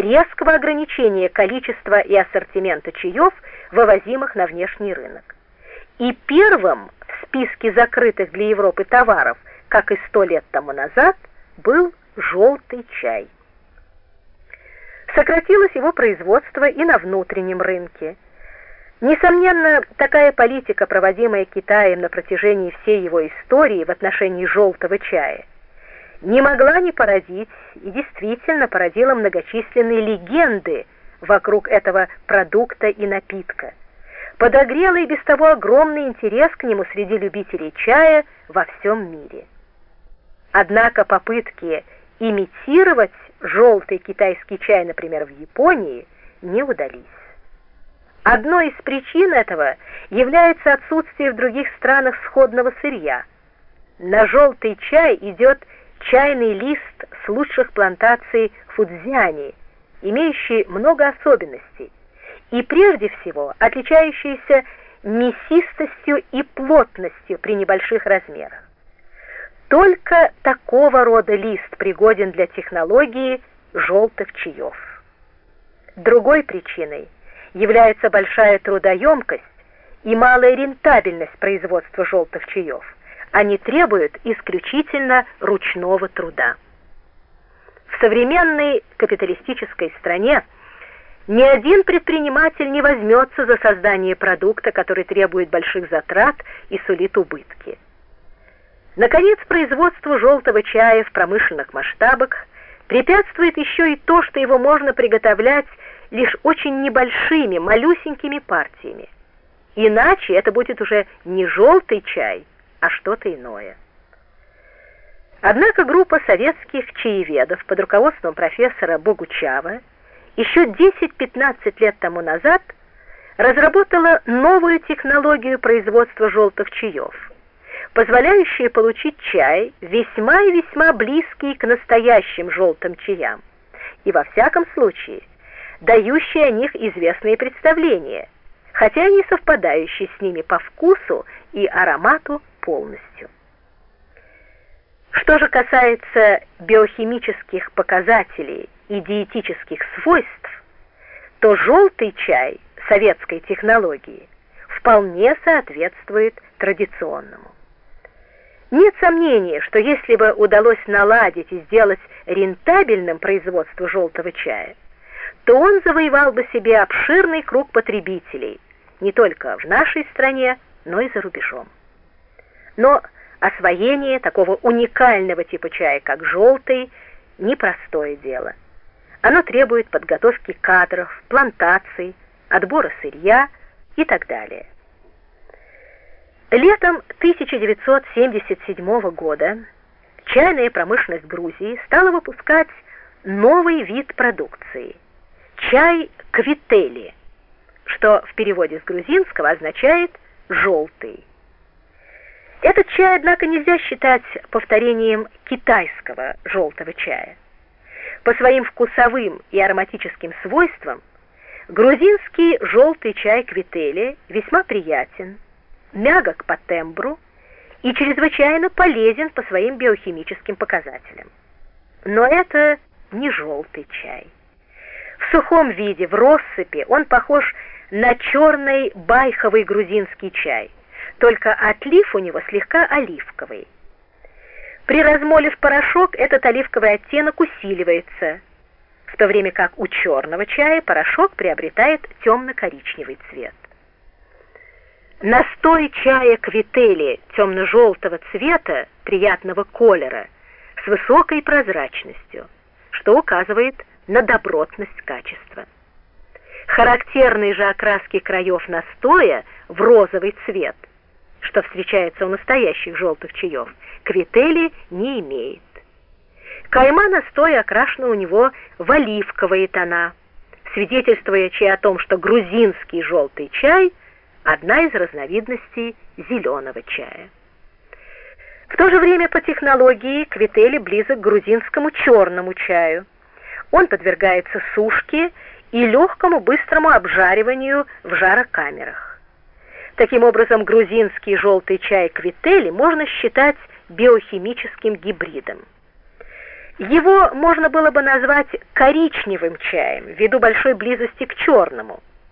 резкого ограничения количества и ассортимента чаев, вывозимых на внешний рынок. И первым в списке закрытых для Европы товаров, как и сто лет тому назад, был желтый чай. Сократилось его производство и на внутреннем рынке. Несомненно, такая политика, проводимая Китаем на протяжении всей его истории в отношении желтого чая, не могла не породить и действительно породила многочисленные легенды вокруг этого продукта и напитка, подогрела и без того огромный интерес к нему среди любителей чая во всем мире. Однако попытки имитировать желтый китайский чай, например, в Японии, не удались. Одной из причин этого является отсутствие в других странах сходного сырья. На желтый чай идет чайный лист с лучших плантаций Фудзяни, имеющий много особенностей, и прежде всего отличающийся мясистостью и плотностью при небольших размерах. Только такого рода лист пригоден для технологии желтых чаев. Другой причиной является большая трудоемкость и малая рентабельность производства желтых чаев. Они требуют исключительно ручного труда. В современной капиталистической стране ни один предприниматель не возьмется за создание продукта, который требует больших затрат и сулит убытки. Наконец, производству желтого чая в промышленных масштабах препятствует еще и то, что его можно приготовлять лишь очень небольшими, малюсенькими партиями. Иначе это будет уже не желтый чай, а что-то иное. Однако группа советских чаеведов под руководством профессора Богучава еще 10-15 лет тому назад разработала новую технологию производства желтых чаев позволяющие получить чай, весьма и весьма близкий к настоящим желтым чаям, и во всяком случае дающие о них известные представления, хотя и не совпадающие с ними по вкусу и аромату полностью. Что же касается биохимических показателей и диетических свойств, то желтый чай советской технологии вполне соответствует традиционному. Нет сомнения, что если бы удалось наладить и сделать рентабельным производство желтого чая, то он завоевал бы себе обширный круг потребителей, не только в нашей стране, но и за рубежом. Но освоение такого уникального типа чая, как желтый, непростое дело. Оно требует подготовки кадров, плантаций, отбора сырья и так далее. Летом 1977 года чайная промышленность Грузии стала выпускать новый вид продукции – чай квители, что в переводе с грузинского означает «желтый». Этот чай, однако, нельзя считать повторением китайского желтого чая. По своим вкусовым и ароматическим свойствам грузинский желтый чай квители весьма приятен – мягок по тембру и чрезвычайно полезен по своим биохимическим показателям. Но это не желтый чай. В сухом виде, в россыпи, он похож на черный байховый грузинский чай, только отлив у него слегка оливковый. При размоле в порошок этот оливковый оттенок усиливается, в то время как у черного чая порошок приобретает темно-коричневый цвет. Настой чая квители темно-желтого цвета, приятного колера, с высокой прозрачностью, что указывает на добротность качества. Характерной же окраски краев настоя в розовый цвет, что встречается у настоящих желтых чаев, квители не имеет. Кайма настоя окрашена у него в оливковые тона, свидетельствующие о том, что грузинский желтый чай – одна из разновидностей зеленого чая. В то же время по технологии квители близок к грузинскому черному чаю. Он подвергается сушке и легкому быстрому обжариванию в жарокамерах. Таким образом, грузинский желтый чай квители можно считать биохимическим гибридом. Его можно было бы назвать коричневым чаем ввиду большой близости к черному.